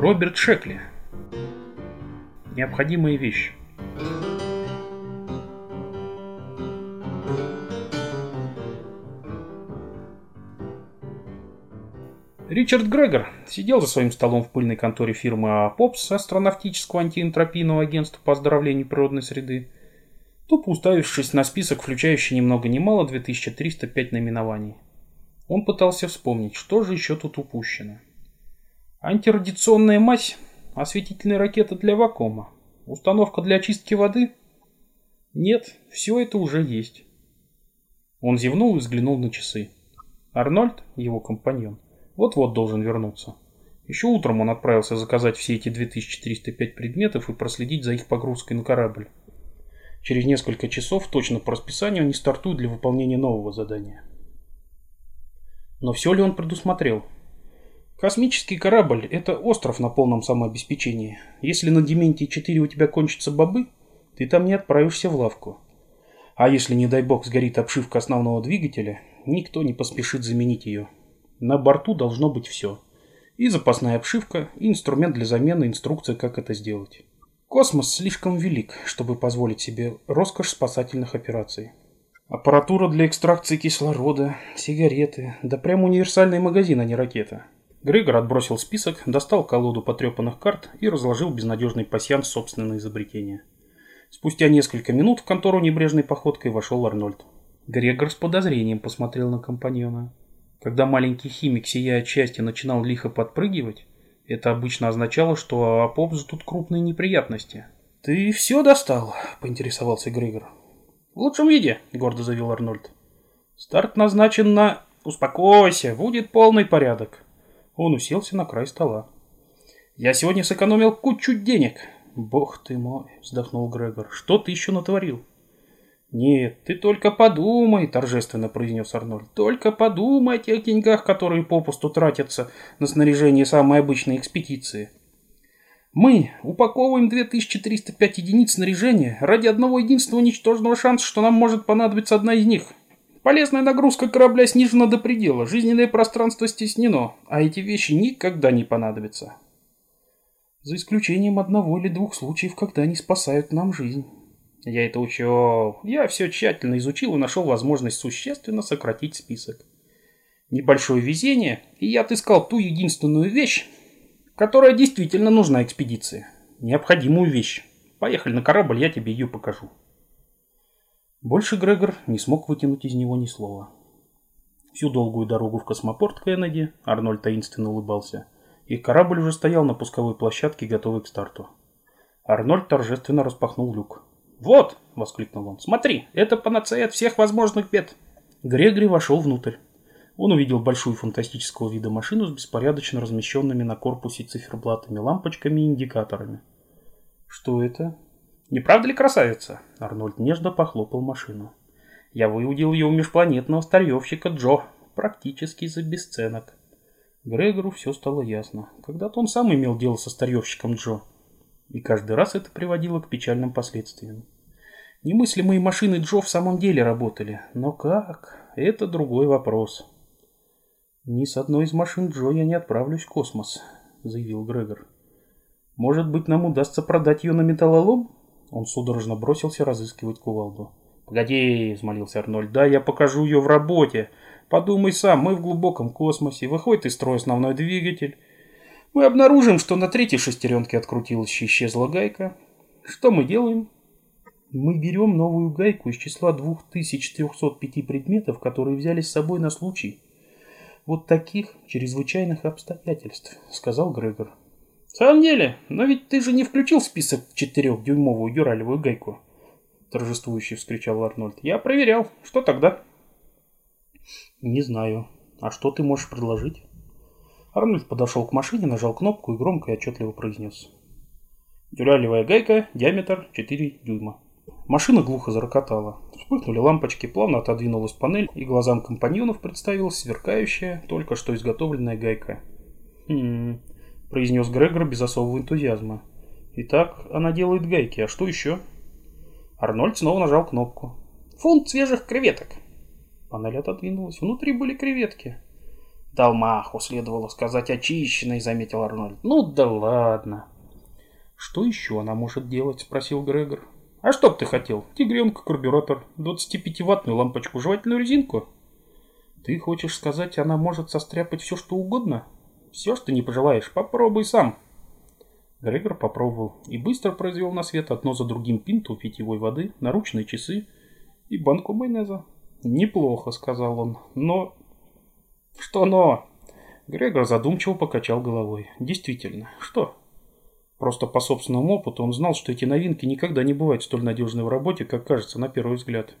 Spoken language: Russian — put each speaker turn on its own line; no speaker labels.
Роберт Шекли. Необходимые вещи. Ричард Грегор сидел за своим столом в пыльной конторе фирмы АПОПС астронавтического антиэнтропийного агентства по оздоровлению природной среды, тупо уставившись на список, включающий ни много ни мало 2305 наименований. Он пытался вспомнить, что же еще тут упущено. Антирадиационная мазь, осветительная ракета для вакуума, установка для очистки воды? Нет, все это уже есть. Он зевнул и взглянул на часы. Арнольд, его компаньон, вот-вот должен вернуться. Еще утром он отправился заказать все эти 2405 предметов и проследить за их погрузкой на корабль. Через несколько часов, точно по расписанию, они стартуют для выполнения нового задания. Но все ли он предусмотрел? Космический корабль – это остров на полном самообеспечении. Если на Дементии-4 у тебя кончатся бобы, ты там не отправишься в лавку. А если, не дай бог, сгорит обшивка основного двигателя, никто не поспешит заменить ее. На борту должно быть все. И запасная обшивка, и инструмент для замены, инструкция, как это сделать. Космос слишком велик, чтобы позволить себе роскошь спасательных операций. Аппаратура для экстракции кислорода, сигареты, да прям универсальный магазин, а не ракета – Грегор отбросил список, достал колоду потрепанных карт и разложил безнадежный пасьянс собственное изобретение. Спустя несколько минут в контору небрежной походкой вошел Арнольд. Грегор с подозрением посмотрел на компаньона. Когда маленький химик, сияя от начинал лихо подпрыгивать, это обычно означало, что Апоп тут крупные неприятности. «Ты все достал?» – поинтересовался Грегор. «В лучшем виде», – гордо заявил Арнольд. «Старт назначен на...» «Успокойся, будет полный порядок», он уселся на край стола. «Я сегодня сэкономил кучу денег!» «Бог ты мой!» — вздохнул Грегор. «Что ты еще натворил?» «Нет, ты только подумай», — торжественно произнес Арнольд. «Только подумай о тех деньгах, которые попусту тратятся на снаряжение самой обычной экспедиции. Мы упаковываем 2305 единиц снаряжения ради одного единственного ничтожного шанса, что нам может понадобиться одна из них. Полезная нагрузка корабля снижена до предела, жизненное пространство стеснено, а эти вещи никогда не понадобятся. За исключением одного или двух случаев, когда они спасают нам жизнь. Я это учел. Я все тщательно изучил и нашел возможность существенно сократить список. Небольшое везение, и я отыскал ту единственную вещь, которая действительно нужна экспедиции. Необходимую вещь. Поехали на корабль, я тебе ее покажу. Больше Грегор не смог вытянуть из него ни слова. Всю долгую дорогу в космопорт Кеннеди Арнольд таинственно улыбался. Их корабль уже стоял на пусковой площадке, готовый к старту. Арнольд торжественно распахнул люк. «Вот!» — воскликнул он. «Смотри, это панацея от всех возможных бед!» Грегори вошел внутрь. Он увидел большую фантастического вида машину с беспорядочно размещенными на корпусе циферблатами, лампочками и индикаторами. «Что это?» «Не правда ли красавица?» Арнольд нежно похлопал машину. «Я выудил ее у межпланетного старьевщика Джо, практически за бесценок». Грегору все стало ясно. Когда-то он сам имел дело со старьевщиком Джо. И каждый раз это приводило к печальным последствиям. Немыслимые машины Джо в самом деле работали. Но как? Это другой вопрос. «Ни с одной из машин Джо я не отправлюсь в космос», — заявил Грегор. «Может быть, нам удастся продать ее на металлолом?» Он судорожно бросился разыскивать кувалду. «Погоди», — взмолился Арнольд, — «да, я покажу ее в работе. Подумай сам, мы в глубоком космосе, выходит из строя основной двигатель. Мы обнаружим, что на третьей шестеренке открутилась и исчезла гайка. Что мы делаем?» «Мы берем новую гайку из числа 2305 предметов, которые взяли с собой на случай вот таких чрезвычайных обстоятельств», — сказал Грегор. В самом деле, но ведь ты же не включил в список четырехдюймовую дюралевую гайку. Торжествующе вскричал Арнольд. Я проверял. Что тогда? Не знаю. А что ты можешь предложить? Арнольд подошел к машине, нажал кнопку и громко и отчетливо произнес. Дюралевая гайка, диаметр 4 дюйма. Машина глухо зарокотала. Вспыхнули лампочки, плавно отодвинулась панель, и глазам компаньонов представилась сверкающая, только что изготовленная гайка. Хм, – произнес Грегор без особого энтузиазма. «Итак, она делает гайки, а что еще?» Арнольд снова нажал кнопку. «Фунт свежих креветок». Панель отодвинулась. Внутри были креветки. «Далмаху следовало сказать очищенный», — заметил Арнольд. «Ну да ладно». «Что еще она может делать?» — спросил Грегор. «А что б ты хотел? Тигренка, карбюратор, 25-ваттную лампочку, жевательную резинку?» «Ты хочешь сказать, она может состряпать все, что угодно?» «Все, что не пожелаешь, попробуй сам». Грегор попробовал и быстро произвел на свет одно за другим пинту питьевой воды, наручные часы и банку майонеза. «Неплохо», — сказал он, — «но...» «Что «но»?» Грегор задумчиво покачал головой. «Действительно, что?» Просто по собственному опыту он знал, что эти новинки никогда не бывают столь надежны в работе, как кажется на первый взгляд.